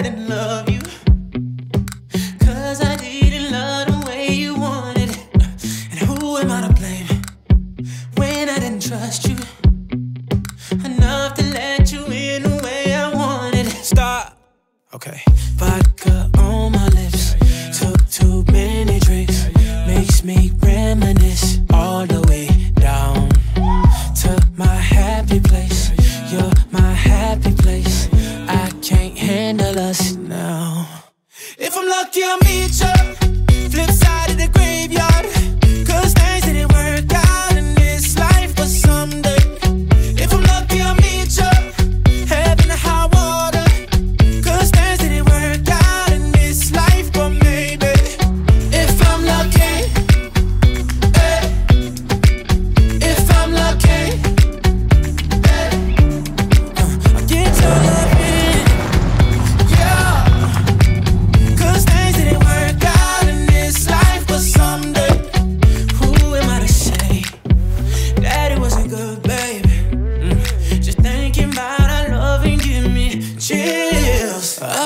I didn't love you. Cause I didn't love the way you wanted. And who am I to blame when I didn't trust you? Enough to let you in the way I wanted. Stop. Okay. Vodka on my lips. Took too many drinks. Makes me reminisce all the way down to my happy place. You're my happy place. Us now. If I'm lucky, I'll meet you.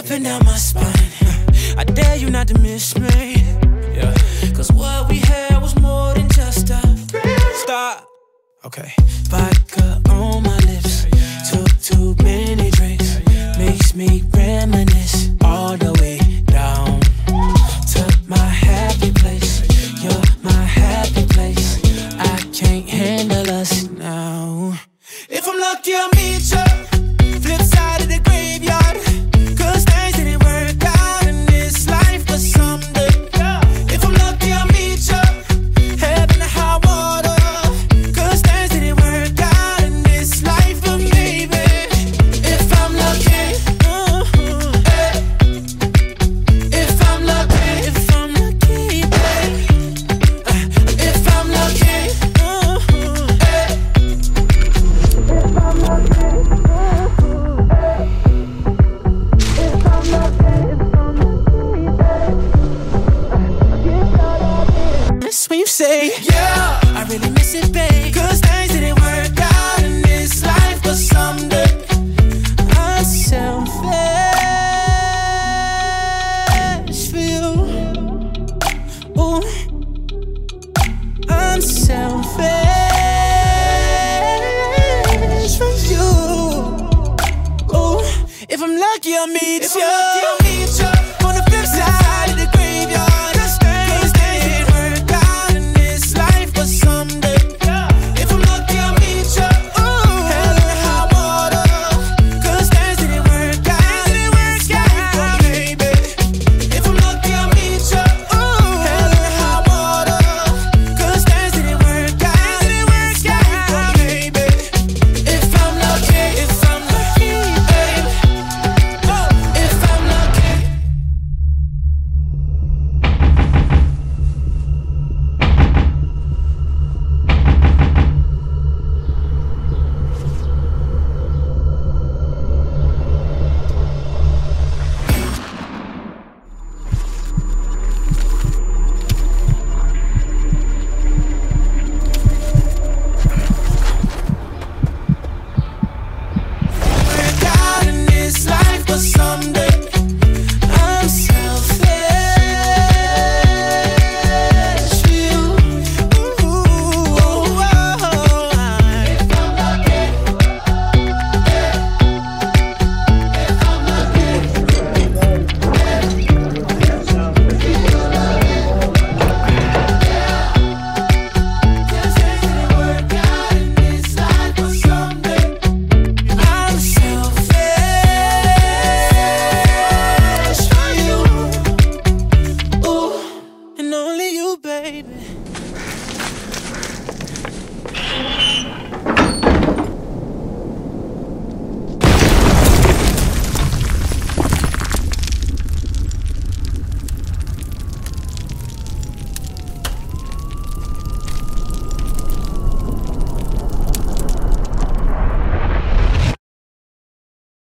Up and down my spine. I dare you not to miss me. Yeah. Cause what we had was more than just a stop. Okay. Vodka on my lips. Took too many drinks. Makes me reminisce all the way down to my happy place. You're my happy place. I can't handle us now. If I'm lucky, I'll meet Yeah, I really miss it, babe. Cause things didn't work out in this life, but someday I'm selfish for you. Ooh, I'm selfish for you. Ooh, if I'm lucky, I'll meet you.